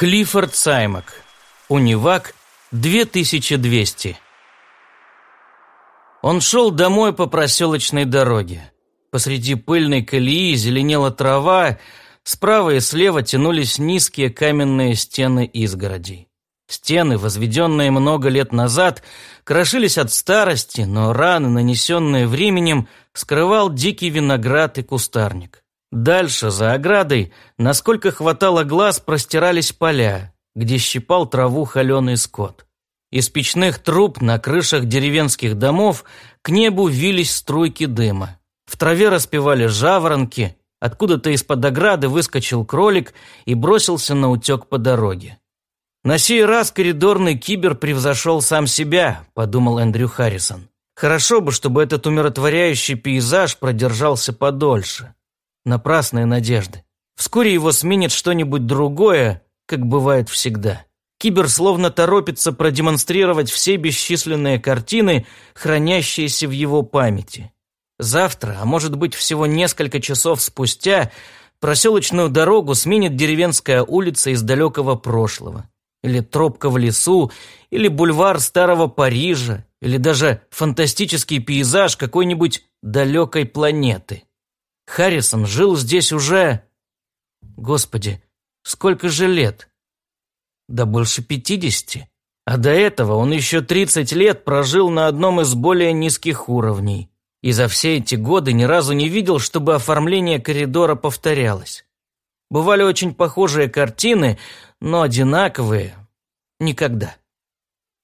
Клиффорд Саймак. Унивак 2200. Он шел домой по проселочной дороге. Посреди пыльной колеи зеленела трава, справа и слева тянулись низкие каменные стены изгородей. Стены, возведенные много лет назад, крошились от старости, но раны, нанесенные временем, скрывал дикий виноград и кустарник. Дальше, за оградой, насколько хватало глаз, простирались поля, где щипал траву холеный скот. Из печных труб на крышах деревенских домов к небу вились струйки дыма. В траве распевали жаворонки, откуда-то из-под ограды выскочил кролик и бросился на утек по дороге. «На сей раз коридорный кибер превзошел сам себя», – подумал Эндрю Харрисон. «Хорошо бы, чтобы этот умиротворяющий пейзаж продержался подольше. Напрасные надежды. Вскоре его сменит что-нибудь другое, как бывает всегда. Кибер словно торопится продемонстрировать все бесчисленные картины, хранящиеся в его памяти. Завтра, а может быть всего несколько часов спустя, проселочную дорогу сменит деревенская улица из далекого прошлого или тропка в лесу, или бульвар старого Парижа, или даже фантастический пейзаж какой-нибудь далекой планеты. Харрисон жил здесь уже... Господи, сколько же лет? Да больше пятидесяти. А до этого он еще тридцать лет прожил на одном из более низких уровней. И за все эти годы ни разу не видел, чтобы оформление коридора повторялось. Бывали очень похожие картины, но одинаковые – никогда.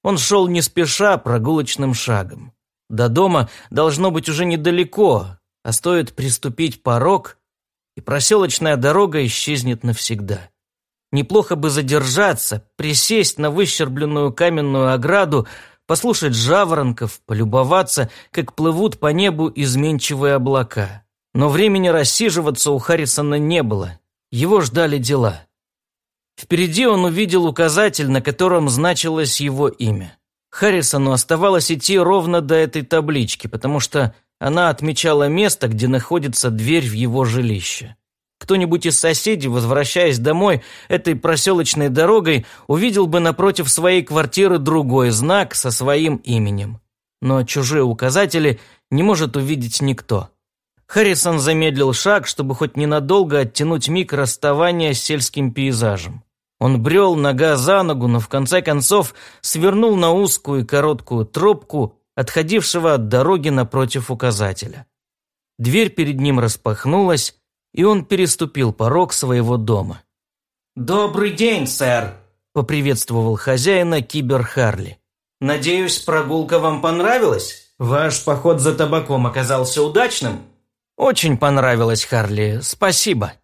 Он шел не спеша, прогулочным шагом. До дома должно быть уже недалеко, а стоит приступить порог, и проселочная дорога исчезнет навсегда. Неплохо бы задержаться, присесть на выщербленную каменную ограду, послушать жаворонков, полюбоваться, как плывут по небу изменчивые облака. Но времени рассиживаться у Харрисона не было. Его ждали дела. Впереди он увидел указатель, на котором значилось его имя. Харрисону оставалось идти ровно до этой таблички, потому что она отмечала место, где находится дверь в его жилище. Кто-нибудь из соседей, возвращаясь домой этой проселочной дорогой, увидел бы напротив своей квартиры другой знак со своим именем. Но чужие указатели не может увидеть никто. Харрисон замедлил шаг, чтобы хоть ненадолго оттянуть миг расставания с сельским пейзажем. Он брел нога за ногу, но в конце концов свернул на узкую и короткую тропку, отходившего от дороги напротив указателя. Дверь перед ним распахнулась, и он переступил порог своего дома. «Добрый день, сэр!» – поприветствовал хозяина Кибер Харли. «Надеюсь, прогулка вам понравилась? Ваш поход за табаком оказался удачным?» «Очень понравилось, Харли, спасибо».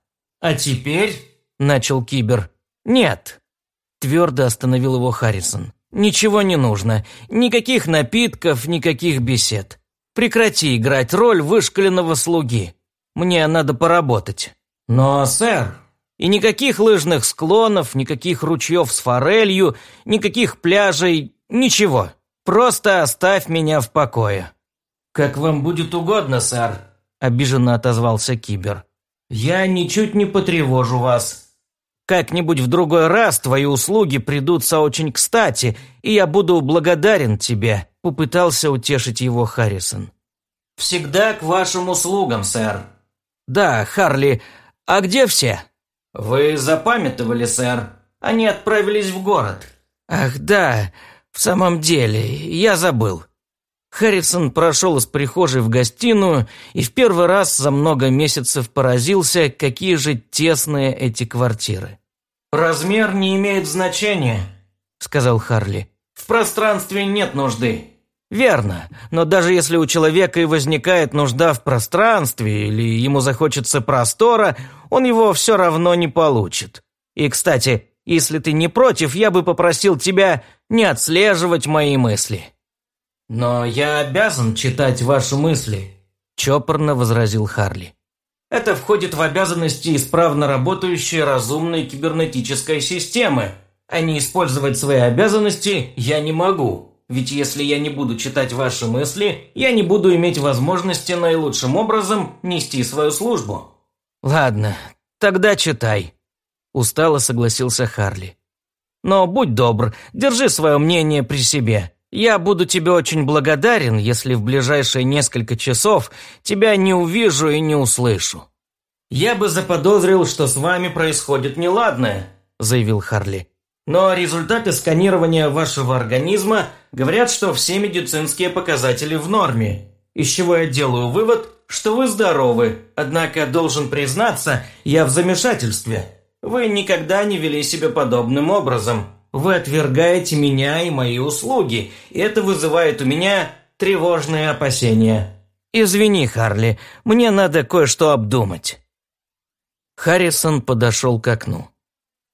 «А теперь?» – начал Кибер. «Нет», – твердо остановил его Харрисон. «Ничего не нужно. Никаких напитков, никаких бесед. Прекрати играть роль вышкаленного слуги. Мне надо поработать». «Но, сэр...» «И никаких лыжных склонов, никаких ручьев с форелью, никаких пляжей, ничего. Просто оставь меня в покое». «Как вам будет угодно, сэр», – обиженно отозвался Кибер. «Я ничуть не потревожу вас». «Как-нибудь в другой раз твои услуги придутся очень кстати, и я буду благодарен тебе», – попытался утешить его Харрисон. «Всегда к вашим услугам, сэр», «Да, Харли. А где все?» «Вы запамятовали, сэр. Они отправились в город». «Ах, да. В самом деле, я забыл». Харрисон прошел из прихожей в гостиную и в первый раз за много месяцев поразился, какие же тесные эти квартиры. «Размер не имеет значения», — сказал Харли. «В пространстве нет нужды. Верно, но даже если у человека и возникает нужда в пространстве или ему захочется простора, он его все равно не получит. И, кстати, если ты не против, я бы попросил тебя не отслеживать мои мысли». «Но я обязан читать ваши мысли», – чопорно возразил Харли. «Это входит в обязанности исправно работающей разумной кибернетической системы, а не использовать свои обязанности я не могу». Ведь если я не буду читать ваши мысли, я не буду иметь возможности наилучшим образом нести свою службу». «Ладно, тогда читай», – устало согласился Харли. Но будь добр, держи свое мнение при себе. Я буду тебе очень благодарен, если в ближайшие несколько часов тебя не увижу и не услышу». «Я бы заподозрил, что с вами происходит неладное», – заявил Харли. «Но результаты сканирования вашего организма говорят, что все медицинские показатели в норме, из чего я делаю вывод, что вы здоровы, однако должен признаться, я в замешательстве. Вы никогда не вели себя подобным образом. Вы отвергаете меня и мои услуги, и это вызывает у меня тревожные опасения». «Извини, Харли, мне надо кое-что обдумать». Харрисон подошел к окну.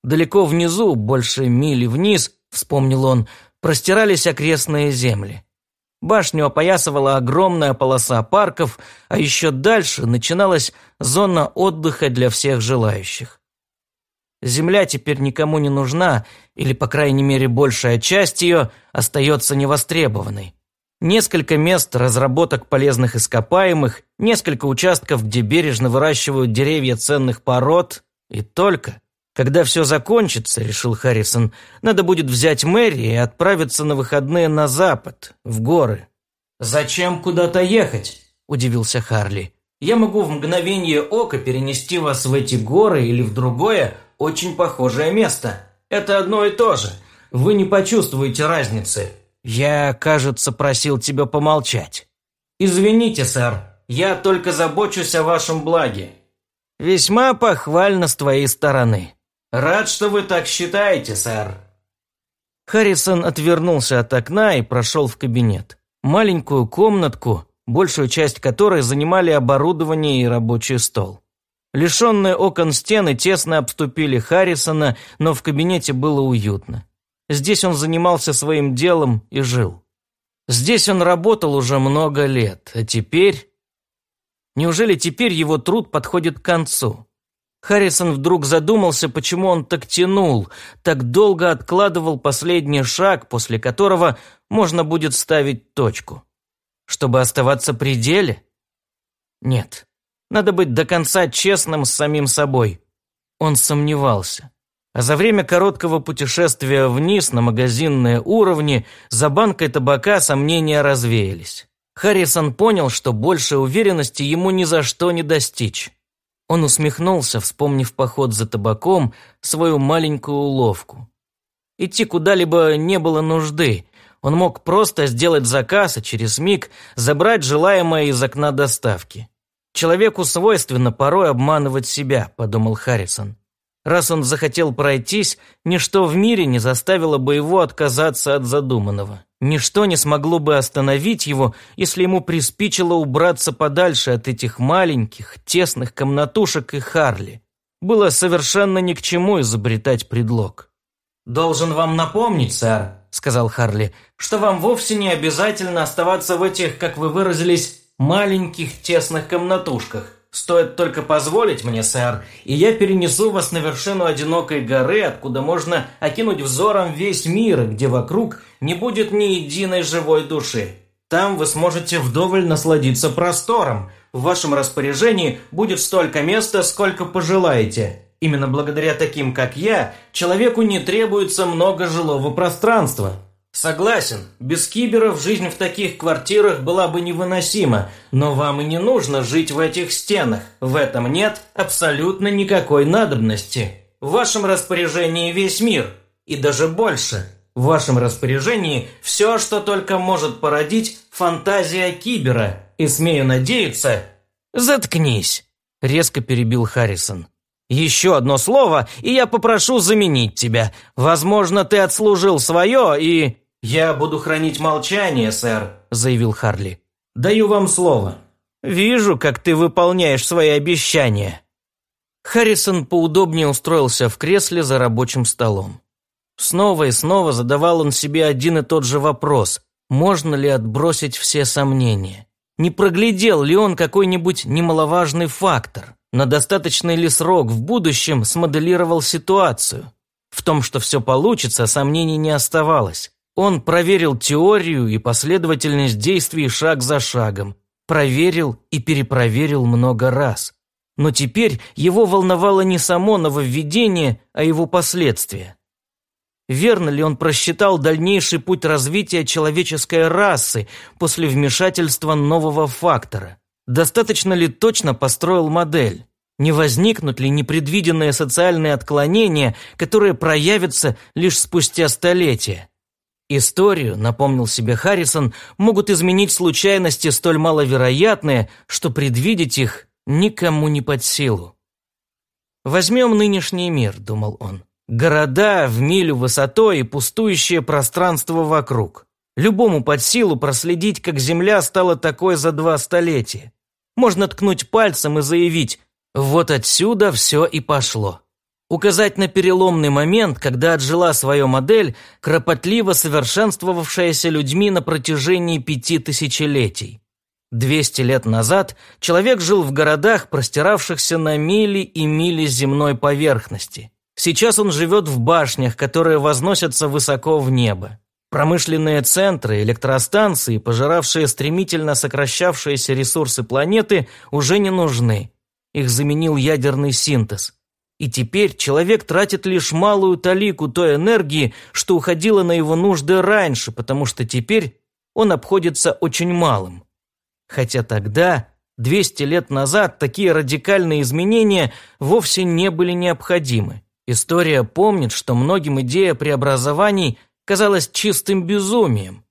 Далеко внизу, больше мили вниз, вспомнил он, простирались окрестные земли. Башню опоясывала огромная полоса парков, а еще дальше начиналась зона отдыха для всех желающих. Земля теперь никому не нужна, или, по крайней мере, большая часть ее остается невостребованной. Несколько мест разработок полезных ископаемых, несколько участков, где бережно выращивают деревья ценных пород, и только. Когда все закончится, решил Харрисон, надо будет взять Мэри и отправиться на выходные на запад, в горы. «Зачем куда-то ехать?» – удивился Харли. «Я могу в мгновение ока перенести вас в эти горы или в другое, очень похожее место. Это одно и то же. Вы не почувствуете разницы. Я, кажется, просил тебя помолчать. Извините, сэр. Я только забочусь о вашем благе. Весьма похвально с твоей стороны. Рад, что вы так считаете, сэр. Харрисон отвернулся от окна и прошел в кабинет. Маленькую комнатку, большую часть которой занимали оборудование и рабочий стол. Лишенные окон стены тесно обступили Харрисона, но в кабинете было уютно. Здесь он занимался своим делом и жил. Здесь он работал уже много лет, а теперь... Неужели теперь его труд подходит к концу? Харрисон вдруг задумался, почему он так тянул, так долго откладывал последний шаг, после которого можно будет ставить точку. Чтобы оставаться при деле? Нет. Надо быть до конца честным с самим собой. Он сомневался. А за время короткого путешествия вниз на магазинные уровни за банкой табака сомнения развеялись. Харрисон понял, что больше уверенности ему ни за что не достичь. Он усмехнулся, вспомнив поход за табаком, свою маленькую уловку. Идти куда-либо не было нужды. Он мог просто сделать заказ и через миг забрать желаемое из окна доставки. «Человеку свойственно порой обманывать себя», – подумал Харрисон. Раз он захотел пройтись, ничто в мире не заставило бы его отказаться от задуманного. Ничто не смогло бы остановить его, если ему приспичило убраться подальше от этих маленьких, тесных комнатушек и Харли. Было совершенно ни к чему изобретать предлог. «Должен вам напомнить, сэр», — сказал Харли, «что вам вовсе не обязательно оставаться в этих, как вы выразились, маленьких тесных комнатушках. Стоит только позволить мне, сэр, и я перенесу вас на вершину одинокой горы, откуда можно окинуть взором весь мир, где вокруг не будет ни единой живой души. Там вы сможете вдоволь насладиться простором. В вашем распоряжении будет столько места, сколько пожелаете. Именно благодаря таким, как я, человеку не требуется много жилого пространства. Согласен, без киберов жизнь в таких квартирах была бы невыносима, но вам и не нужно жить в этих стенах. В этом нет абсолютно никакой надобности. В вашем распоряжении весь мир, и даже больше. В вашем распоряжении все, что только может породить фантазия кибера. И смею надеяться... «Заткнись!» – резко перебил Харрисон. «Еще одно слово, и я попрошу заменить тебя. Возможно, ты отслужил свое и...» «Я буду хранить молчание, сэр», – заявил Харли. «Даю вам слово». «Вижу, как ты выполняешь свои обещания». Харрисон поудобнее устроился в кресле за рабочим столом. Снова и снова задавал он себе один и тот же вопрос – можно ли отбросить все сомнения? Не проглядел ли он какой-нибудь немаловажный фактор? На достаточный ли срок в будущем смоделировал ситуацию? В том, что все получится, сомнений не оставалось. Он проверил теорию и последовательность действий шаг за шагом, проверил и перепроверил много раз. Но теперь его волновало не само нововведение, а его последствия. Верно ли он просчитал дальнейший путь развития человеческой расы после вмешательства нового фактора? Достаточно ли точно построил модель? Не возникнут ли непредвиденные социальные отклонения, которые проявятся лишь спустя столетия? Историю, напомнил себе Харрисон, могут изменить случайности столь маловероятные, что предвидеть их никому не под силу. «Возьмем нынешний мир», — думал он. «Города в милю высотой и пустующее пространство вокруг. Любому под силу проследить, как Земля стала такой за два столетия. Можно ткнуть пальцем и заявить «вот отсюда все и пошло» указать на переломный момент, когда отжила свою модель, кропотливо совершенствовавшаяся людьми на протяжении пяти тысячелетий. Двести лет назад человек жил в городах, простиравшихся на мили и мили земной поверхности. Сейчас он живет в башнях, которые возносятся высоко в небо. Промышленные центры, электростанции, пожиравшие стремительно сокращавшиеся ресурсы планеты, уже не нужны. Их заменил ядерный синтез. И теперь человек тратит лишь малую талику той энергии, что уходила на его нужды раньше, потому что теперь он обходится очень малым. Хотя тогда, 200 лет назад, такие радикальные изменения вовсе не были необходимы. История помнит, что многим идея преобразований казалась чистым безумием.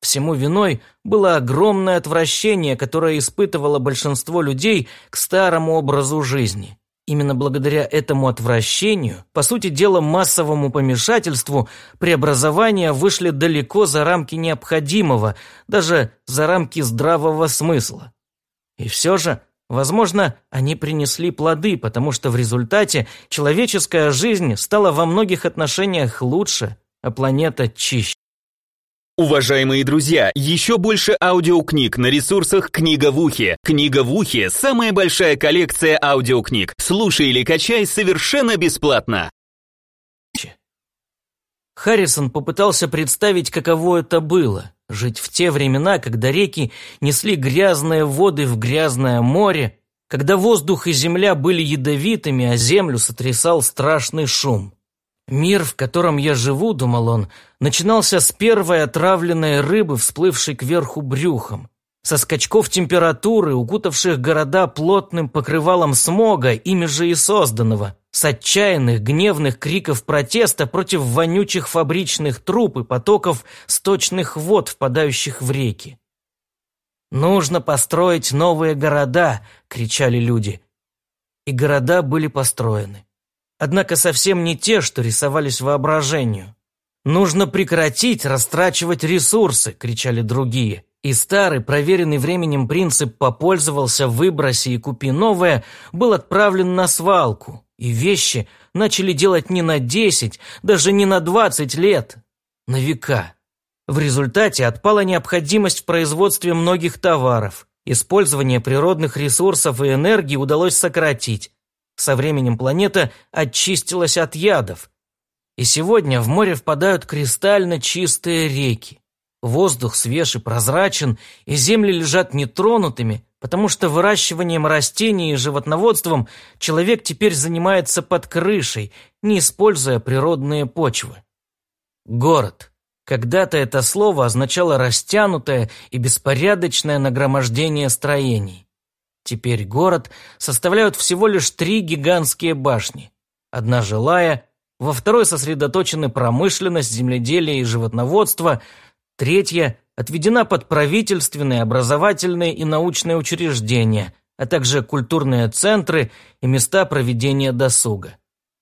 Всему виной было огромное отвращение, которое испытывало большинство людей к старому образу жизни. Именно благодаря этому отвращению, по сути дела массовому помешательству, преобразования вышли далеко за рамки необходимого, даже за рамки здравого смысла. И все же, возможно, они принесли плоды, потому что в результате человеческая жизнь стала во многих отношениях лучше, а планета чище. Уважаемые друзья, еще больше аудиокниг на ресурсах «Книга в ухе». «Книга в ухе» — самая большая коллекция аудиокниг. Слушай или качай совершенно бесплатно. Харрисон попытался представить, каково это было – жить в те времена, когда реки несли грязные воды в грязное море, когда воздух и земля были ядовитыми, а землю сотрясал страшный шум. Мир, в котором я живу, думал он, начинался с первой отравленной рыбы, всплывшей кверху брюхом, со скачков температуры, укутавших города плотным покрывалом смога, ими же и созданного, с отчаянных гневных криков протеста против вонючих фабричных труб и потоков сточных вод, впадающих в реки. «Нужно построить новые города!» — кричали люди. И города были построены однако совсем не те, что рисовались воображению. «Нужно прекратить растрачивать ресурсы!» – кричали другие. И старый, проверенный временем принцип «попользовался, выброси и купи новое» был отправлен на свалку, и вещи начали делать не на 10, даже не на 20 лет, на века. В результате отпала необходимость в производстве многих товаров. Использование природных ресурсов и энергии удалось сократить, со временем планета очистилась от ядов, и сегодня в море впадают кристально чистые реки. Воздух свеж и прозрачен, и земли лежат нетронутыми, потому что выращиванием растений и животноводством человек теперь занимается под крышей, не используя природные почвы. Город. Когда-то это слово означало растянутое и беспорядочное нагромождение строений. Теперь город составляют всего лишь три гигантские башни. Одна жилая, во второй сосредоточены промышленность, земледелие и животноводство, третья отведена под правительственные, образовательные и научные учреждения, а также культурные центры и места проведения досуга.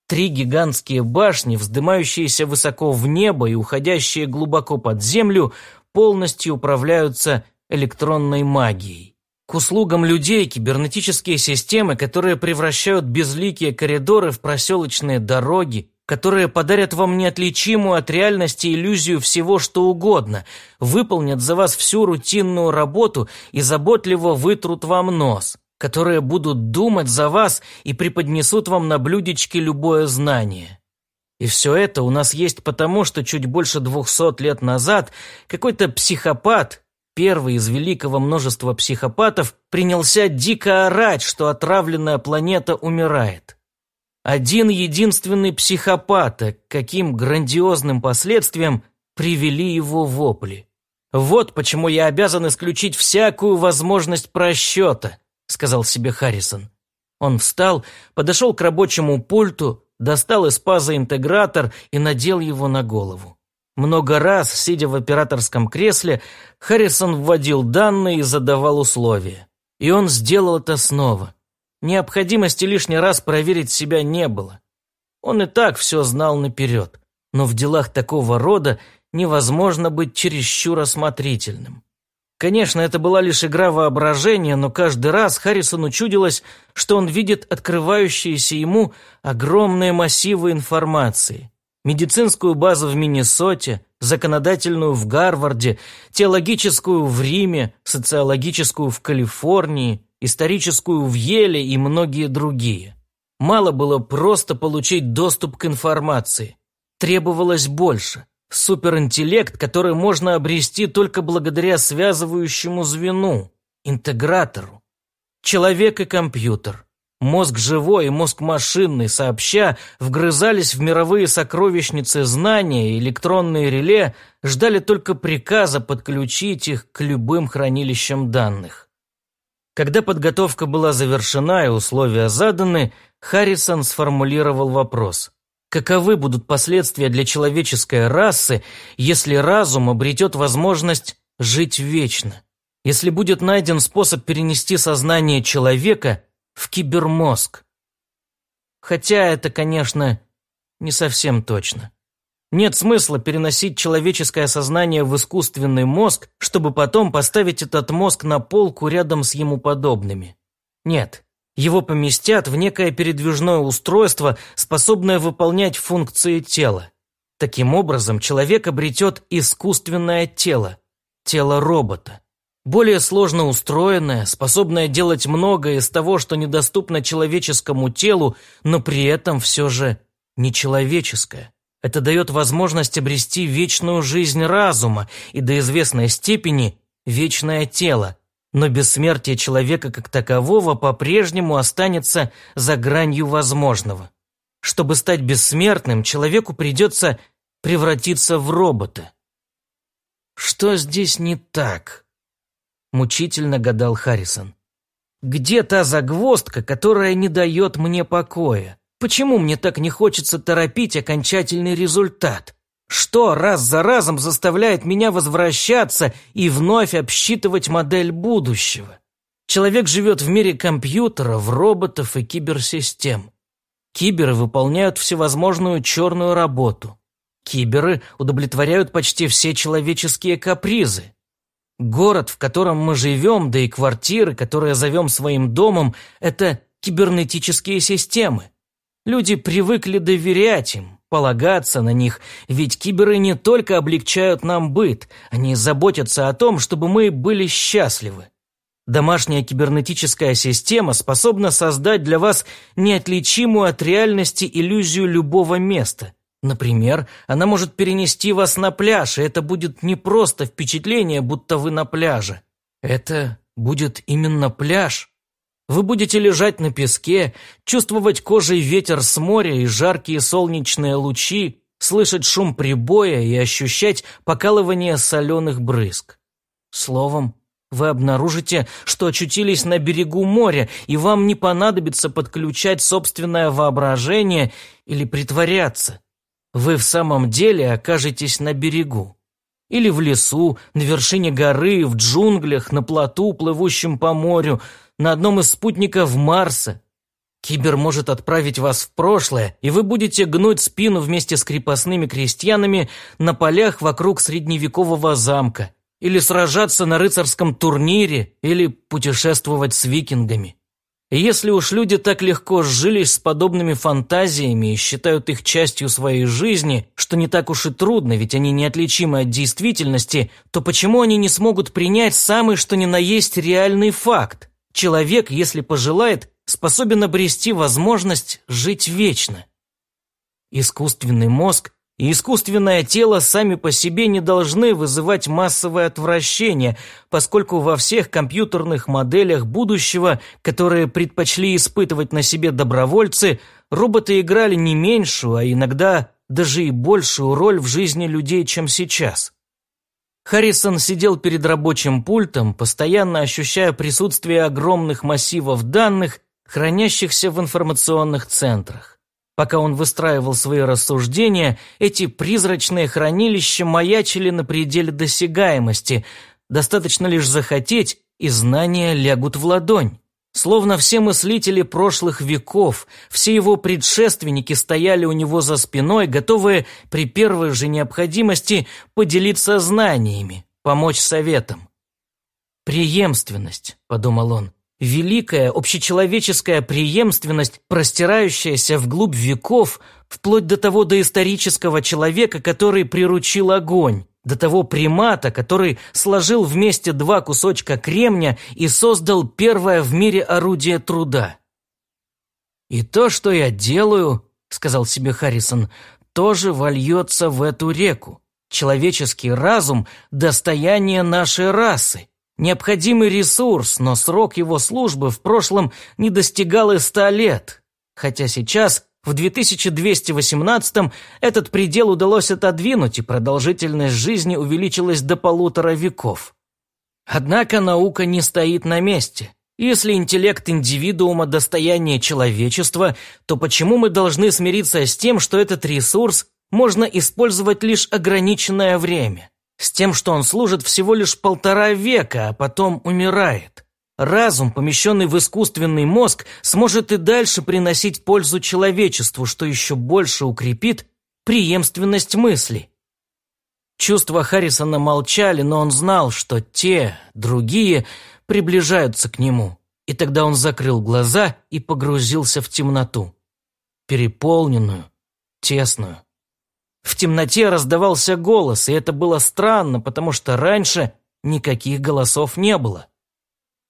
Три гигантские башни, вздымающиеся высоко в небо и уходящие глубоко под землю, полностью управляются электронной магией. Услугам людей кибернетические системы, которые превращают безликие коридоры в проселочные дороги, которые подарят вам неотличимую от реальности иллюзию всего, что угодно, выполнят за вас всю рутинную работу и заботливо вытрут вам нос, которые будут думать за вас и преподнесут вам на блюдечке любое знание. И все это у нас есть потому, что чуть больше двухсот лет назад какой-то психопат, Первый из великого множества психопатов принялся дико орать, что отравленная планета умирает. Один единственный психопата, каким грандиозным последствиям привели его вопли. «Вот почему я обязан исключить всякую возможность просчета», сказал себе Харрисон. Он встал, подошел к рабочему пульту, достал из паза интегратор и надел его на голову. Много раз, сидя в операторском кресле, Харрисон вводил данные и задавал условия. И он сделал это снова. Необходимости лишний раз проверить себя не было. Он и так все знал наперед. Но в делах такого рода невозможно быть чересчур осмотрительным. Конечно, это была лишь игра воображения, но каждый раз Харрисону чудилось, что он видит открывающиеся ему огромные массивы информации. Медицинскую базу в Миннесоте, законодательную в Гарварде, теологическую в Риме, социологическую в Калифорнии, историческую в Еле и многие другие. Мало было просто получить доступ к информации. Требовалось больше – суперинтеллект, который можно обрести только благодаря связывающему звену, интегратору. Человек и компьютер, мозг живой и мозг машинный, сообща, вгрызались в мировые сокровищницы знания, электронные реле ждали только приказа подключить их к любым хранилищам данных. Когда подготовка была завершена и условия заданы, Харрисон сформулировал вопрос. Каковы будут последствия для человеческой расы, если разум обретет возможность жить вечно? Если будет найден способ перенести сознание человека в кибермозг? Хотя это, конечно, не совсем точно. Нет смысла переносить человеческое сознание в искусственный мозг, чтобы потом поставить этот мозг на полку рядом с ему подобными. Нет, его поместят в некое передвижное устройство, способное выполнять функции тела. Таким образом, человек обретет искусственное тело, тело робота. Более сложно устроенное, способное делать многое из того, что недоступно человеческому телу, но при этом все же нечеловеческое. Это дает возможность обрести вечную жизнь разума и до известной степени вечное тело, но бессмертие человека как такового по-прежнему останется за гранью возможного. Чтобы стать бессмертным, человеку придется превратиться в робота. «Что здесь не так?» – мучительно гадал Харрисон. «Где та загвоздка, которая не дает мне покоя? Почему мне так не хочется торопить окончательный результат?» Что раз за разом заставляет меня возвращаться и вновь обсчитывать модель будущего? Человек живет в мире компьютеров, роботов и киберсистем. Киберы выполняют всевозможную черную работу. Киберы удовлетворяют почти все человеческие капризы. Город, в котором мы живем, да и квартиры, которые зовем своим домом, это кибернетические системы. Люди привыкли доверять им, полагаться на них, ведь киберы не только облегчают нам быт, они заботятся о том, чтобы мы были счастливы. Домашняя кибернетическая система способна создать для вас неотличимую от реальности иллюзию любого места. Например, она может перенести вас на пляж, и это будет не просто впечатление, будто вы на пляже. Это будет именно пляж. Вы будете лежать на песке, чувствовать кожей ветер с моря и жаркие солнечные лучи, слышать шум прибоя и ощущать покалывание соленых брызг. Словом, вы обнаружите, что очутились на берегу моря, и вам не понадобится подключать собственное воображение или притворяться. Вы в самом деле окажетесь на берегу. Или в лесу, на вершине горы, в джунглях, на плоту, плывущем по морю, на одном из спутников Марса. Кибер может отправить вас в прошлое, и вы будете гнуть спину вместе с крепостными крестьянами на полях вокруг средневекового замка, или сражаться на рыцарском турнире, или путешествовать с викингами. Если уж люди так легко сжились с подобными фантазиями и считают их частью своей жизни, что не так уж и трудно, ведь они неотличимы от действительности, то почему они не смогут принять самый что ни на есть реальный факт? Человек, если пожелает, способен обрести возможность жить вечно. Искусственный мозг и искусственное тело сами по себе не должны вызывать массовое отвращение, поскольку во всех компьютерных моделях будущего, которые предпочли испытывать на себе добровольцы, роботы играли не меньшую, а иногда даже и большую роль в жизни людей, чем сейчас. Харрисон сидел перед рабочим пультом, постоянно ощущая присутствие огромных массивов данных, хранящихся в информационных центрах. Пока он выстраивал свои рассуждения, эти призрачные хранилища маячили на пределе досягаемости. Достаточно лишь захотеть, и знания лягут в ладонь. Словно все мыслители прошлых веков, все его предшественники стояли у него за спиной, готовые при первой же необходимости поделиться знаниями, помочь советам. «Преемственность», — подумал он, — «великая общечеловеческая преемственность, простирающаяся вглубь веков, вплоть до того доисторического человека, который приручил огонь, до того примата, который сложил вместе два кусочка кремня и создал первое в мире орудие труда. «И то, что я делаю, — сказал себе Харрисон, — тоже вольется в эту реку. Человеческий разум — достояние нашей расы, необходимый ресурс, но срок его службы в прошлом не достигал и ста лет, хотя сейчас — в 2218 этот предел удалось отодвинуть, и продолжительность жизни увеличилась до полутора веков. Однако наука не стоит на месте. Если интеллект индивидуума – достояние человечества, то почему мы должны смириться с тем, что этот ресурс можно использовать лишь ограниченное время? С тем, что он служит всего лишь полтора века, а потом умирает? Разум, помещенный в искусственный мозг, сможет и дальше приносить пользу человечеству, что еще больше укрепит преемственность мысли. Чувства Харрисона молчали, но он знал, что те, другие, приближаются к нему. И тогда он закрыл глаза и погрузился в темноту. Переполненную, тесную. В темноте раздавался голос, и это было странно, потому что раньше никаких голосов не было.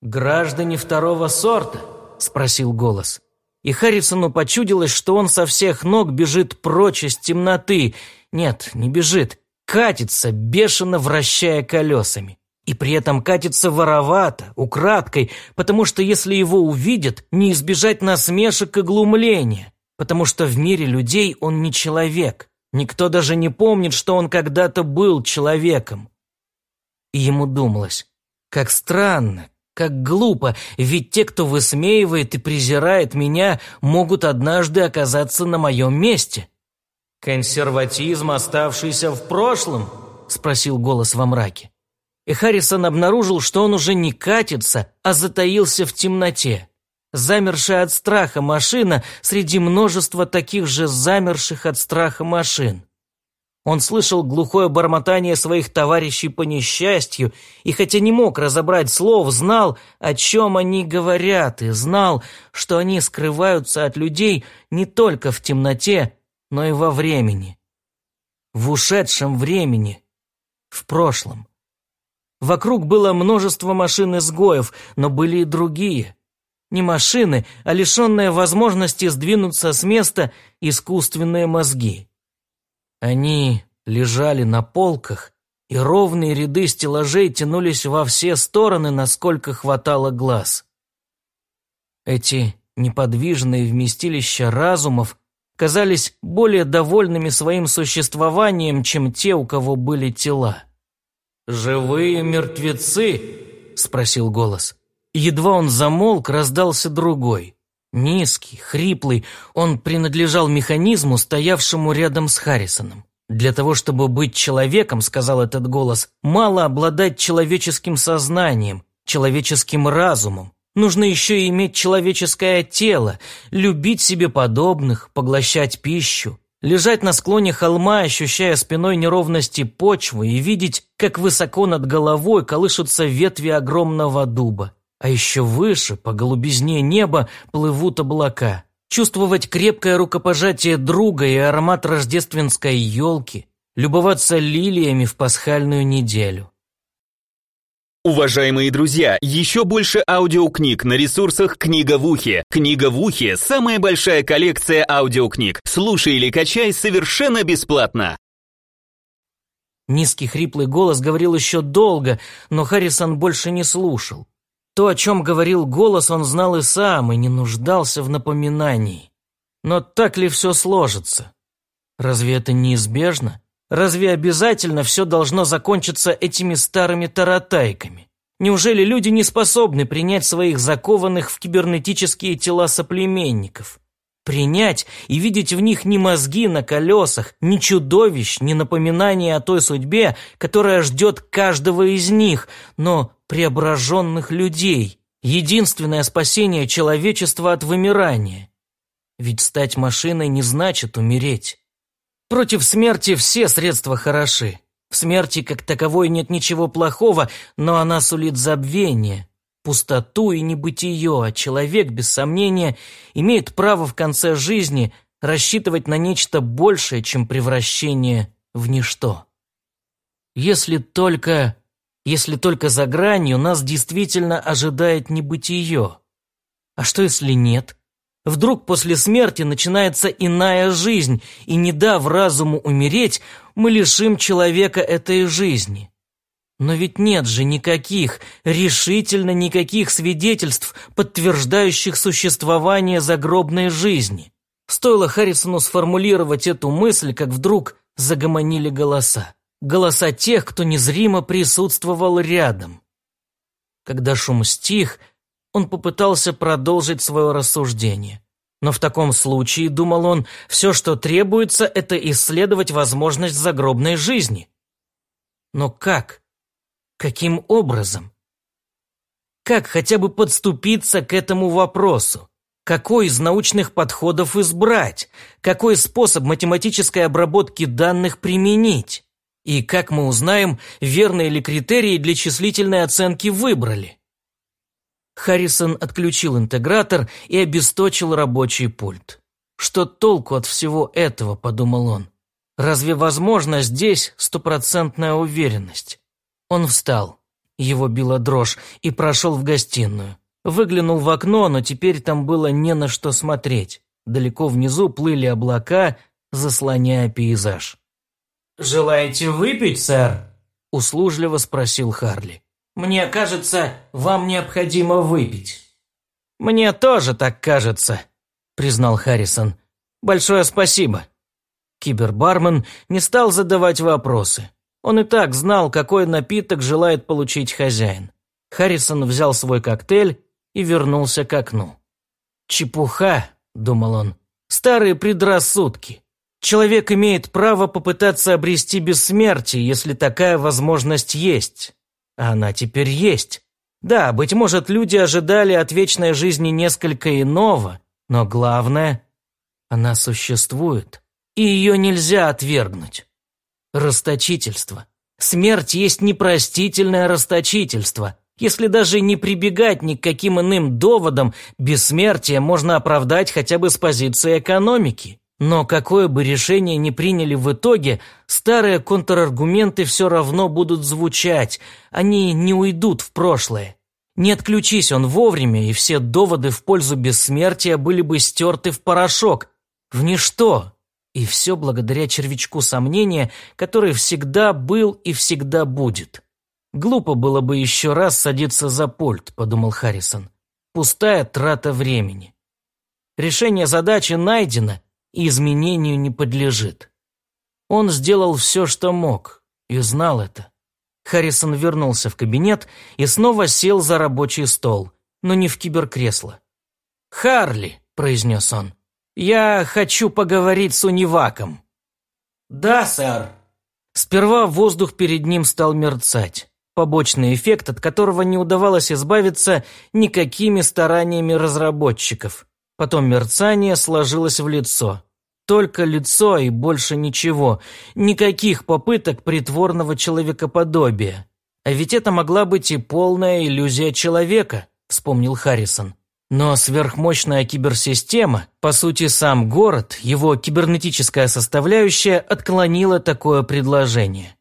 «Граждане второго сорта?» – спросил голос. И Харрисону почудилось, что он со всех ног бежит прочь из темноты. Нет, не бежит, катится, бешено вращая колесами. И при этом катится воровато, украдкой, потому что если его увидят, не избежать насмешек и глумления, потому что в мире людей он не человек. Никто даже не помнит, что он когда-то был человеком. И ему думалось, как странно, как глупо, ведь те, кто высмеивает и презирает меня, могут однажды оказаться на моем месте. «Консерватизм, оставшийся в прошлом?» – спросил голос во мраке. И Харрисон обнаружил, что он уже не катится, а затаился в темноте. Замершая от страха машина среди множества таких же замерших от страха машин. Он слышал глухое бормотание своих товарищей по несчастью, и хотя не мог разобрать слов, знал, о чем они говорят, и знал, что они скрываются от людей не только в темноте, но и во времени. В ушедшем времени, в прошлом. Вокруг было множество машин-изгоев, но были и другие. Не машины, а лишенные возможности сдвинуться с места искусственные мозги. Они лежали на полках, и ровные ряды стеллажей тянулись во все стороны, насколько хватало глаз. Эти неподвижные вместилища разумов казались более довольными своим существованием, чем те, у кого были тела. «Живые мертвецы?» — спросил голос. Едва он замолк, раздался другой. Низкий, хриплый, он принадлежал механизму, стоявшему рядом с Харрисоном. Для того, чтобы быть человеком, сказал этот голос, мало обладать человеческим сознанием, человеческим разумом. Нужно еще и иметь человеческое тело, любить себе подобных, поглощать пищу, лежать на склоне холма, ощущая спиной неровности почвы и видеть, как высоко над головой колышутся ветви огромного дуба а еще выше, по голубизне неба, плывут облака. Чувствовать крепкое рукопожатие друга и аромат рождественской елки, любоваться лилиями в пасхальную неделю. Уважаемые друзья, еще больше аудиокниг на ресурсах «Книга в ухе». «Книга в ухе» — самая большая коллекция аудиокниг. Слушай или качай совершенно бесплатно. Низкий хриплый голос говорил еще долго, но Харрисон больше не слушал. То, о чем говорил голос, он знал и сам, и не нуждался в напоминании. Но так ли все сложится? Разве это неизбежно? Разве обязательно все должно закончиться этими старыми таратайками? Неужели люди не способны принять своих закованных в кибернетические тела соплеменников? Принять и видеть в них не мозги на колесах, ни чудовищ, ни напоминания о той судьбе, которая ждет каждого из них, но преображенных людей. Единственное спасение человечества от вымирания. Ведь стать машиной не значит умереть. Против смерти все средства хороши. В смерти как таковой нет ничего плохого, но она сулит забвение, пустоту и небытие, а человек, без сомнения, имеет право в конце жизни рассчитывать на нечто большее, чем превращение в ничто. Если только... Если только за гранью нас действительно ожидает небытие. А что если нет? Вдруг после смерти начинается иная жизнь, и не дав разуму умереть, мы лишим человека этой жизни. Но ведь нет же никаких, решительно никаких свидетельств, подтверждающих существование загробной жизни. Стоило Харрисону сформулировать эту мысль, как вдруг загомонили голоса. Голоса тех, кто незримо присутствовал рядом. Когда шум стих, он попытался продолжить свое рассуждение. Но в таком случае, думал он, все, что требуется, это исследовать возможность загробной жизни. Но как? Каким образом? Как хотя бы подступиться к этому вопросу? Какой из научных подходов избрать? Какой способ математической обработки данных применить? И как мы узнаем, верные ли критерии для числительной оценки выбрали? Харрисон отключил интегратор и обесточил рабочий пульт. «Что толку от всего этого?» – подумал он. «Разве возможно здесь стопроцентная уверенность?» Он встал. Его била дрожь и прошел в гостиную. Выглянул в окно, но теперь там было не на что смотреть. Далеко внизу плыли облака, заслоняя пейзаж. «Желаете выпить, сэр?» – услужливо спросил Харли. Мне кажется, вам необходимо выпить». «Мне тоже так кажется», — признал Харрисон. «Большое спасибо». Кибербармен не стал задавать вопросы. Он и так знал, какой напиток желает получить хозяин. Харрисон взял свой коктейль и вернулся к окну. «Чепуха», — думал он, — «старые предрассудки. Человек имеет право попытаться обрести бессмертие, если такая возможность есть. А она теперь есть. Да, быть может, люди ожидали от вечной жизни несколько иного, но главное, она существует, и ее нельзя отвергнуть. Расточительство. Смерть есть непростительное расточительство. Если даже не прибегать ни к каким иным доводам, бессмертие можно оправдать хотя бы с позиции экономики. Но какое бы решение ни приняли в итоге, старые контраргументы все равно будут звучать, они не уйдут в прошлое. Не отключись он вовремя, и все доводы в пользу бессмертия были бы стерты в порошок, в ничто. И все благодаря червячку сомнения, который всегда был и всегда будет. «Глупо было бы еще раз садиться за пульт», — подумал Харрисон. «Пустая трата времени». Решение задачи найдено, и изменению не подлежит. Он сделал все, что мог, и знал это. Харрисон вернулся в кабинет и снова сел за рабочий стол, но не в киберкресло. «Харли», — произнес он, — «я хочу поговорить с Униваком». «Да, сэр». Сперва воздух перед ним стал мерцать, побочный эффект, от которого не удавалось избавиться никакими стараниями разработчиков. Потом мерцание сложилось в лицо. Только лицо и больше ничего. Никаких попыток притворного человекоподобия. А ведь это могла быть и полная иллюзия человека, вспомнил Харрисон. Но сверхмощная киберсистема, по сути сам город, его кибернетическая составляющая отклонила такое предложение.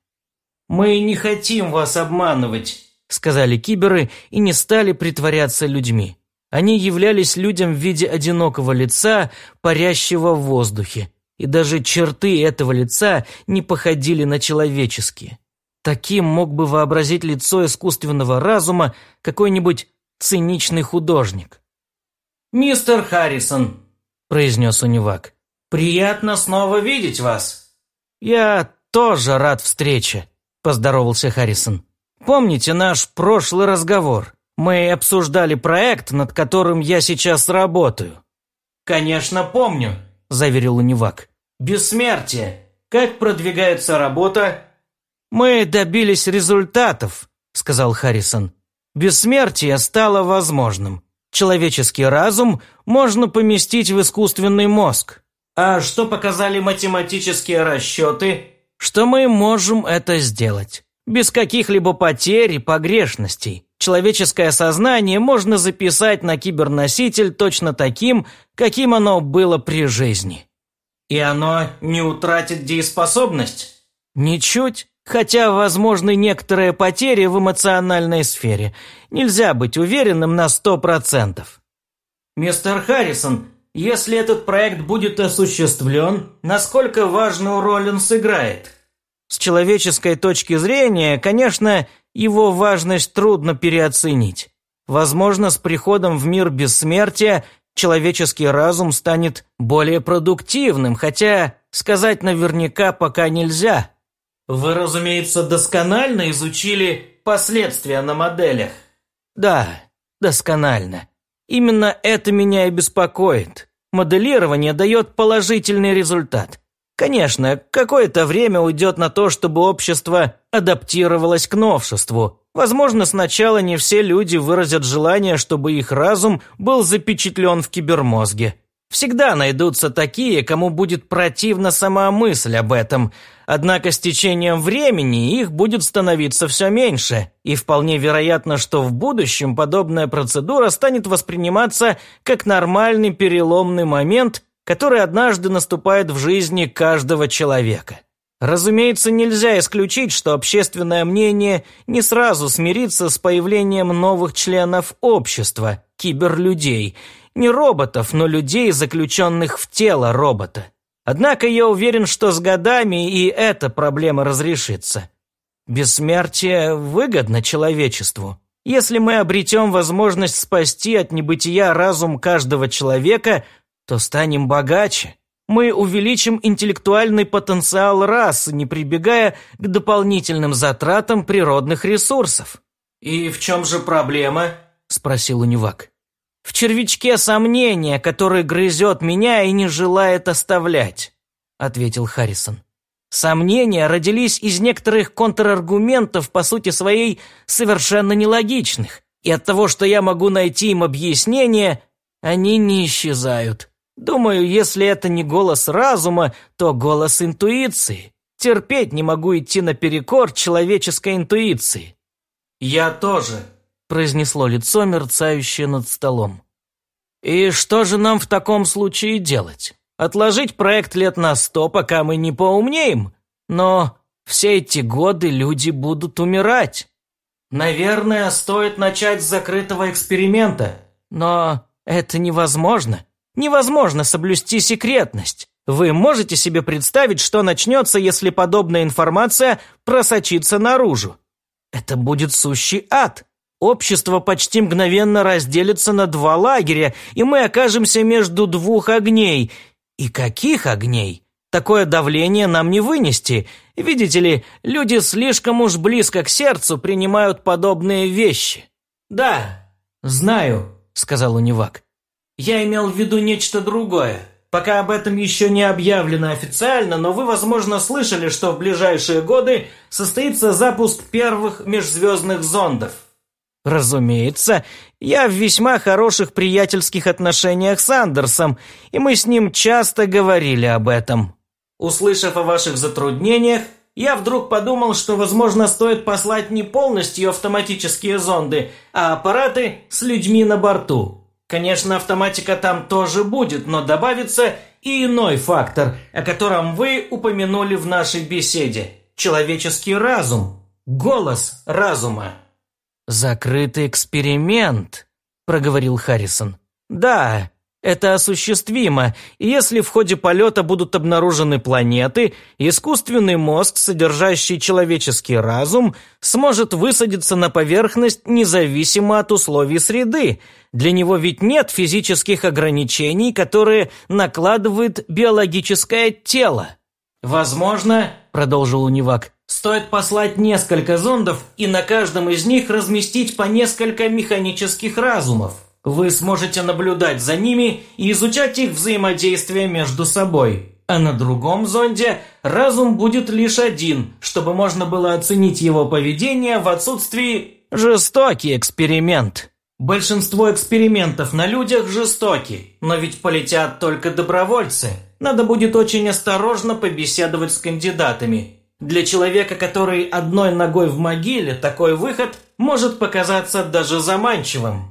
«Мы не хотим вас обманывать», — сказали киберы и не стали притворяться людьми. Они являлись людям в виде одинокого лица, парящего в воздухе, и даже черты этого лица не походили на человеческие. Таким мог бы вообразить лицо искусственного разума какой-нибудь циничный художник. «Мистер Харрисон», – произнес Унивак. «Приятно снова видеть вас». «Я тоже рад встрече», – поздоровался Харрисон. «Помните наш прошлый разговор? Мы обсуждали проект, над которым я сейчас работаю». «Конечно, помню», – заверил Унивак. «Бессмертие. Как продвигается работа?» «Мы добились результатов», – сказал Харрисон. «Бессмертие стало возможным. Человеческий разум можно поместить в искусственный мозг. А что показали математические расчеты? Что мы можем это сделать. Без каких-либо потерь и погрешностей. Человеческое сознание можно записать на киберноситель точно таким, каким оно было при жизни. И оно не утратит дееспособность? Ничуть. Хотя возможны некоторые потери в эмоциональной сфере. Нельзя быть уверенным на сто процентов. Мистер Харрисон, если этот проект будет осуществлен, насколько важную роль он сыграет? С человеческой точки зрения, конечно, его важность трудно переоценить. Возможно, с приходом в мир бессмертия человеческий разум станет более продуктивным, хотя сказать наверняка пока нельзя. Вы, разумеется, досконально изучили последствия на моделях. Да, досконально. Именно это меня и беспокоит. Моделирование дает положительный результат. Конечно, какое-то время уйдет на то, чтобы общество адаптировалось к новшеству. Возможно, сначала не все люди выразят желание, чтобы их разум был запечатлен в кибермозге. Всегда найдутся такие, кому будет противна сама мысль об этом. Однако с течением времени их будет становиться все меньше, и вполне вероятно, что в будущем подобная процедура станет восприниматься как нормальный переломный момент, который однажды наступает в жизни каждого человека. Разумеется, нельзя исключить, что общественное мнение не сразу смирится с появлением новых членов общества, киберлюдей – не роботов, но людей, заключенных в тело робота. Однако я уверен, что с годами и эта проблема разрешится. Бессмертие выгодно человечеству. Если мы обретем возможность спасти от небытия разум каждого человека, то станем богаче. Мы увеличим интеллектуальный потенциал расы, не прибегая к дополнительным затратам природных ресурсов. «И в чем же проблема?» – спросил Унивак. В червячке сомнения, который грызет меня и не желает оставлять», — ответил Харрисон. «Сомнения родились из некоторых контраргументов, по сути своей, совершенно нелогичных, и от того, что я могу найти им объяснение, они не исчезают. Думаю, если это не голос разума, то голос интуиции. Терпеть не могу идти наперекор человеческой интуиции». «Я тоже», произнесло лицо, мерцающее над столом. «И что же нам в таком случае делать? Отложить проект лет на сто, пока мы не поумнеем? Но все эти годы люди будут умирать». «Наверное, стоит начать с закрытого эксперимента». «Но это невозможно. Невозможно соблюсти секретность. Вы можете себе представить, что начнется, если подобная информация просочится наружу? Это будет сущий ад. Общество почти мгновенно разделится на два лагеря, и мы окажемся между двух огней. И каких огней? Такое давление нам не вынести. Видите ли, люди слишком уж близко к сердцу принимают подобные вещи. «Да, знаю», — сказал Унивак. «Я имел в виду нечто другое. Пока об этом еще не объявлено официально, но вы, возможно, слышали, что в ближайшие годы состоится запуск первых межзвездных зондов». Разумеется, я в весьма хороших приятельских отношениях с Андерсом, и мы с ним часто говорили об этом. Услышав о ваших затруднениях, я вдруг подумал, что, возможно, стоит послать не полностью автоматические зонды, а аппараты с людьми на борту. Конечно, автоматика там тоже будет, но добавится и иной фактор, о котором вы упомянули в нашей беседе – человеческий разум, голос разума. «Закрытый эксперимент», — проговорил Харрисон. «Да, Это осуществимо, и если в ходе полета будут обнаружены планеты, искусственный мозг, содержащий человеческий разум, сможет высадиться на поверхность независимо от условий среды. Для него ведь нет физических ограничений, которые накладывает биологическое тело. «Возможно, — продолжил Унивак, — стоит послать несколько зондов и на каждом из них разместить по несколько механических разумов. Вы сможете наблюдать за ними и изучать их взаимодействие между собой. А на другом зонде разум будет лишь один, чтобы можно было оценить его поведение в отсутствии... Жестокий эксперимент. Большинство экспериментов на людях жестоки, но ведь полетят только добровольцы. Надо будет очень осторожно побеседовать с кандидатами. Для человека, который одной ногой в могиле, такой выход может показаться даже заманчивым.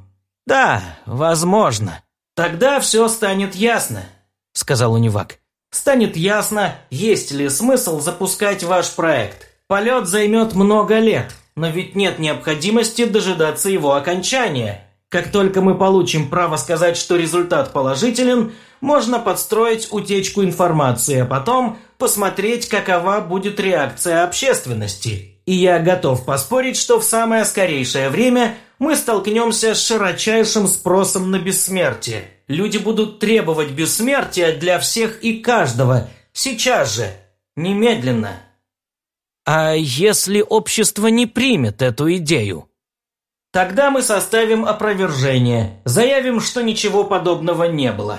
«Да, возможно». «Тогда все станет ясно», – сказал Унивак. «Станет ясно, есть ли смысл запускать ваш проект. Полет займет много лет, но ведь нет необходимости дожидаться его окончания. Как только мы получим право сказать, что результат положителен, можно подстроить утечку информации, а потом посмотреть, какова будет реакция общественности. И я готов поспорить, что в самое скорейшее время – мы столкнемся с широчайшим спросом на бессмертие. Люди будут требовать бессмертия для всех и каждого. Сейчас же. Немедленно. А если общество не примет эту идею? Тогда мы составим опровержение. Заявим, что ничего подобного не было.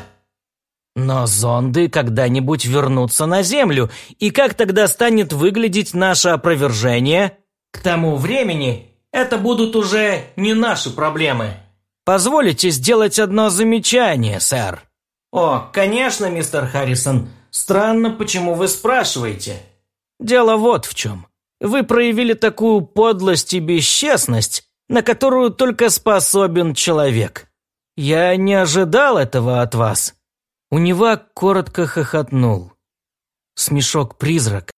Но зонды когда-нибудь вернутся на Землю, и как тогда станет выглядеть наше опровержение? К тому времени это будут уже не наши проблемы. Позволите сделать одно замечание, сэр. О, конечно, мистер Харрисон. Странно, почему вы спрашиваете. Дело вот в чем. Вы проявили такую подлость и бесчестность, на которую только способен человек. Я не ожидал этого от вас. У него коротко хохотнул. Смешок-призрак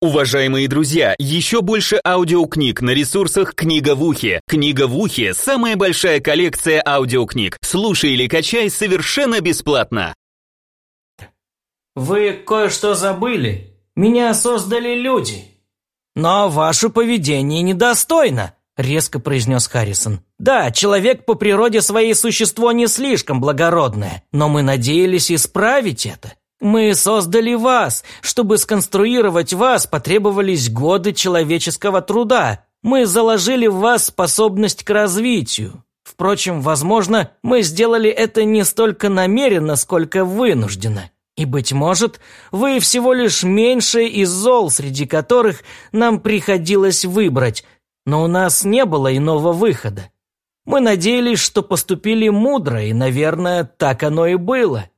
Уважаемые друзья, еще больше аудиокниг на ресурсах «Книга в ухе». «Книга в ухе» — самая большая коллекция аудиокниг. Слушай или качай совершенно бесплатно. Вы кое-что забыли. Меня создали люди. Но ваше поведение недостойно, резко произнес Харрисон. Да, человек по природе своей существо не слишком благородное, но мы надеялись исправить это. Мы создали вас. Чтобы сконструировать вас, потребовались годы человеческого труда. Мы заложили в вас способность к развитию. Впрочем, возможно, мы сделали это не столько намеренно, сколько вынужденно. И, быть может, вы всего лишь меньшее из зол, среди которых нам приходилось выбрать, но у нас не было иного выхода. Мы надеялись, что поступили мудро, и, наверное, так оно и было.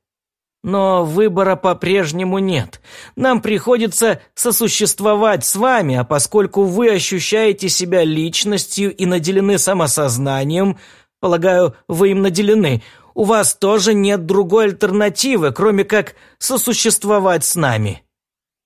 Но выбора по-прежнему нет. Нам приходится сосуществовать с вами, а поскольку вы ощущаете себя личностью и наделены самосознанием, полагаю, вы им наделены, у вас тоже нет другой альтернативы, кроме как сосуществовать с нами».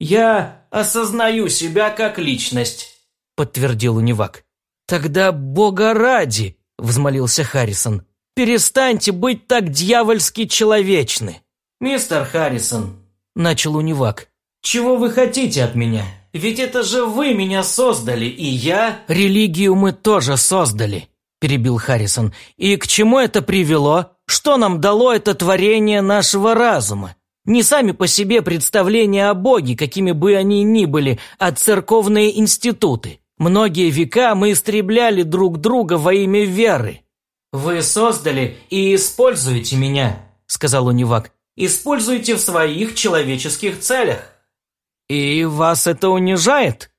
«Я осознаю себя как личность», — подтвердил Унивак. «Тогда бога ради», — взмолился Харрисон, — «перестаньте быть так дьявольски человечны». «Мистер Харрисон», – начал Унивак, – «чего вы хотите от меня? Ведь это же вы меня создали, и я...» «Религию мы тоже создали», – перебил Харрисон. «И к чему это привело? Что нам дало это творение нашего разума? Не сами по себе представления о Боге, какими бы они ни были, а церковные институты. Многие века мы истребляли друг друга во имя веры». «Вы создали и используете меня», – сказал Унивак используйте в своих человеческих целях. И вас это унижает?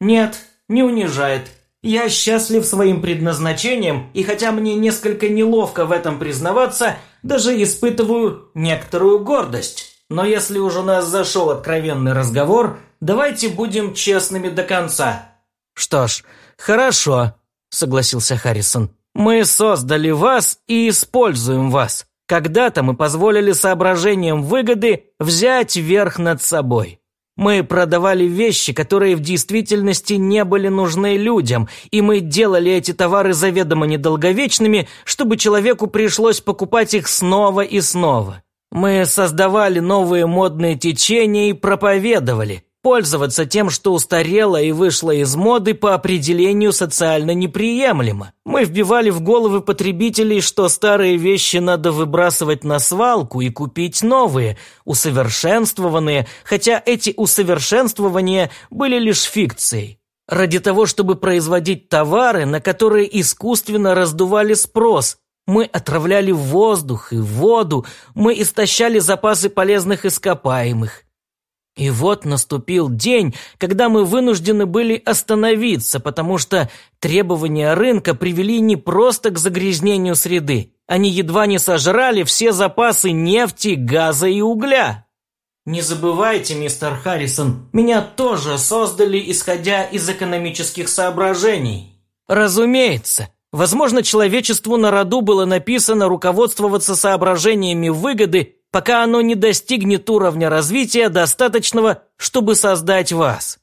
Нет, не унижает. Я счастлив своим предназначением, и хотя мне несколько неловко в этом признаваться, даже испытываю некоторую гордость. Но если уж у нас зашел откровенный разговор, давайте будем честными до конца. Что ж, хорошо, согласился Харрисон. Мы создали вас и используем вас. Когда-то мы позволили соображениям выгоды взять верх над собой. Мы продавали вещи, которые в действительности не были нужны людям, и мы делали эти товары заведомо недолговечными, чтобы человеку пришлось покупать их снова и снова. Мы создавали новые модные течения и проповедовали. Пользоваться тем, что устарело и вышло из моды, по определению социально неприемлемо. Мы вбивали в головы потребителей, что старые вещи надо выбрасывать на свалку и купить новые, усовершенствованные, хотя эти усовершенствования были лишь фикцией. Ради того, чтобы производить товары, на которые искусственно раздували спрос, мы отравляли воздух и воду, мы истощали запасы полезных ископаемых. И вот наступил день, когда мы вынуждены были остановиться, потому что требования рынка привели не просто к загрязнению среды, они едва не сожрали все запасы нефти, газа и угля. Не забывайте, мистер Харрисон, меня тоже создали, исходя из экономических соображений. Разумеется, возможно, человечеству на роду было написано руководствоваться соображениями выгоды пока оно не достигнет уровня развития, достаточного, чтобы создать вас.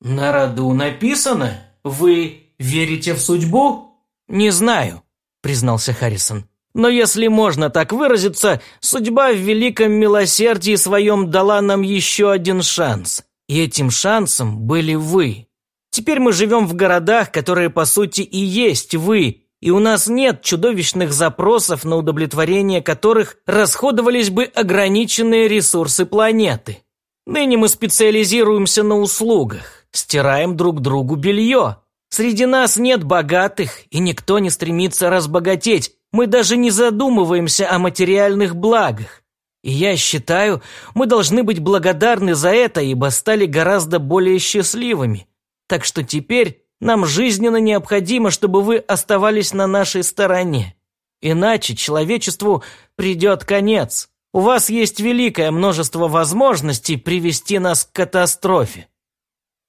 На роду написано? Вы верите в судьбу? Не знаю, признался Харрисон. Но если можно так выразиться, судьба в великом милосердии своем дала нам еще один шанс. И этим шансом были вы. Теперь мы живем в городах, которые по сути и есть вы, и у нас нет чудовищных запросов, на удовлетворение которых расходовались бы ограниченные ресурсы планеты. Ныне мы специализируемся на услугах, стираем друг другу белье. Среди нас нет богатых, и никто не стремится разбогатеть. Мы даже не задумываемся о материальных благах. И я считаю, мы должны быть благодарны за это, ибо стали гораздо более счастливыми. Так что теперь нам жизненно необходимо, чтобы вы оставались на нашей стороне. Иначе человечеству придет конец. У вас есть великое множество возможностей привести нас к катастрофе.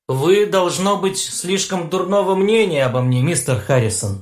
Вы, должно быть, слишком дурного мнения обо мне, мистер Харрисон.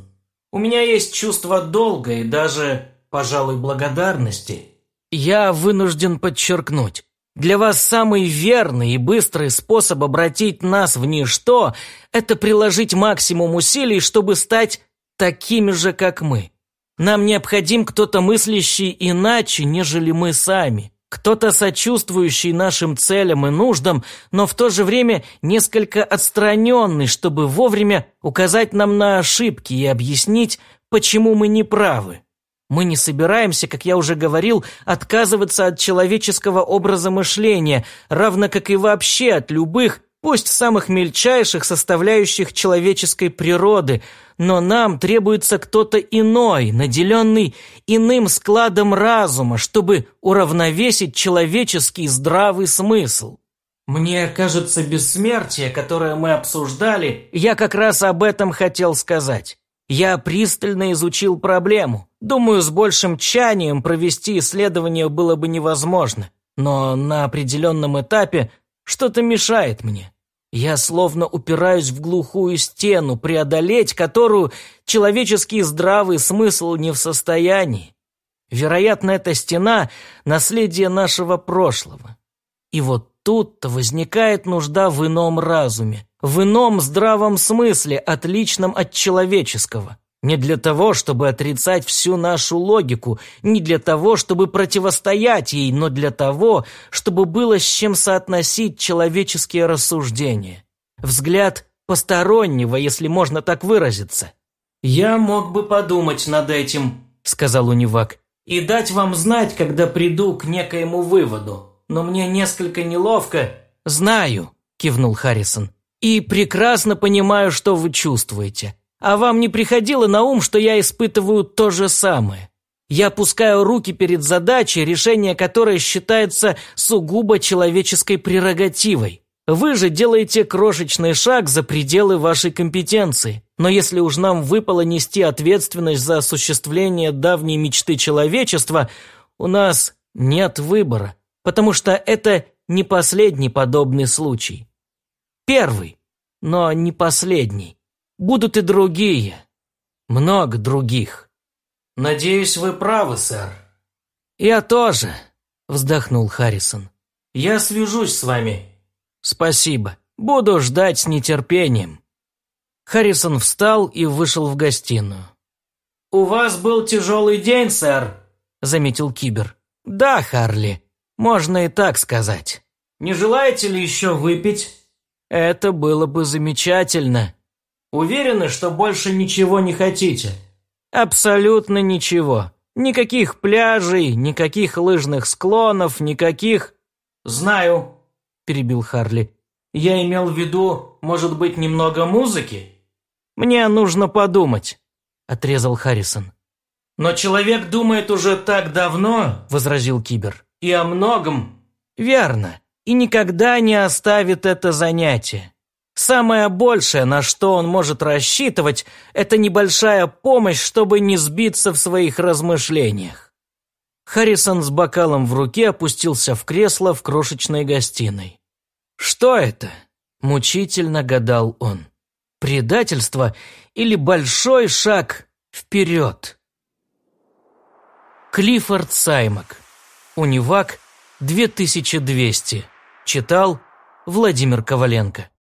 У меня есть чувство долга и даже, пожалуй, благодарности. Я вынужден подчеркнуть, для вас самый верный и быстрый способ обратить нас в ничто – это приложить максимум усилий, чтобы стать такими же, как мы. Нам необходим кто-то мыслящий иначе, нежели мы сами. Кто-то сочувствующий нашим целям и нуждам, но в то же время несколько отстраненный, чтобы вовремя указать нам на ошибки и объяснить, почему мы не правы. Мы не собираемся, как я уже говорил, отказываться от человеческого образа мышления, равно как и вообще от любых, пусть самых мельчайших составляющих человеческой природы, но нам требуется кто-то иной, наделенный иным складом разума, чтобы уравновесить человеческий здравый смысл. Мне кажется, бессмертие, которое мы обсуждали, я как раз об этом хотел сказать. Я пристально изучил проблему. Думаю, с большим тщанием провести исследование было бы невозможно. Но на определенном этапе что-то мешает мне. Я словно упираюсь в глухую стену, преодолеть которую человеческий здравый смысл не в состоянии. Вероятно, эта стена – наследие нашего прошлого. И вот тут-то возникает нужда в ином разуме, в ином здравом смысле, отличном от человеческого. Не для того, чтобы отрицать всю нашу логику, не для того, чтобы противостоять ей, но для того, чтобы было с чем соотносить человеческие рассуждения. Взгляд постороннего, если можно так выразиться. «Я мог бы подумать над этим», — сказал Унивак, «и дать вам знать, когда приду к некоему выводу. Но мне несколько неловко». «Знаю», — кивнул Харрисон. И прекрасно понимаю, что вы чувствуете. А вам не приходило на ум, что я испытываю то же самое? Я пускаю руки перед задачей, решение которой считается сугубо человеческой прерогативой. Вы же делаете крошечный шаг за пределы вашей компетенции. Но если уж нам выпало нести ответственность за осуществление давней мечты человечества, у нас нет выбора, потому что это не последний подобный случай. Первый, но не последний. Будут и другие. Много других. Надеюсь, вы правы, сэр. Я тоже, вздохнул Харрисон. Я свяжусь с вами. «Спасибо. Буду ждать с нетерпением». Харрисон встал и вышел в гостиную. «У вас был тяжелый день, сэр», — заметил Кибер. «Да, Харли, можно и так сказать». «Не желаете ли еще выпить?» «Это было бы замечательно». «Уверены, что больше ничего не хотите?» «Абсолютно ничего. Никаких пляжей, никаких лыжных склонов, никаких...» «Знаю», – перебил Харли. «Я имел в виду, может быть, немного музыки?» «Мне нужно подумать», – отрезал Харрисон. «Но человек думает уже так давно», – возразил Кибер. «И о многом». «Верно. И никогда не оставит это занятие. Самое большее, на что он может рассчитывать, это небольшая помощь, чтобы не сбиться в своих размышлениях. Харрисон с бокалом в руке опустился в кресло в крошечной гостиной. «Что это?» – мучительно гадал он. «Предательство или большой шаг вперед?» Клиффорд Саймак. Унивак 2200. Читал Владимир Коваленко.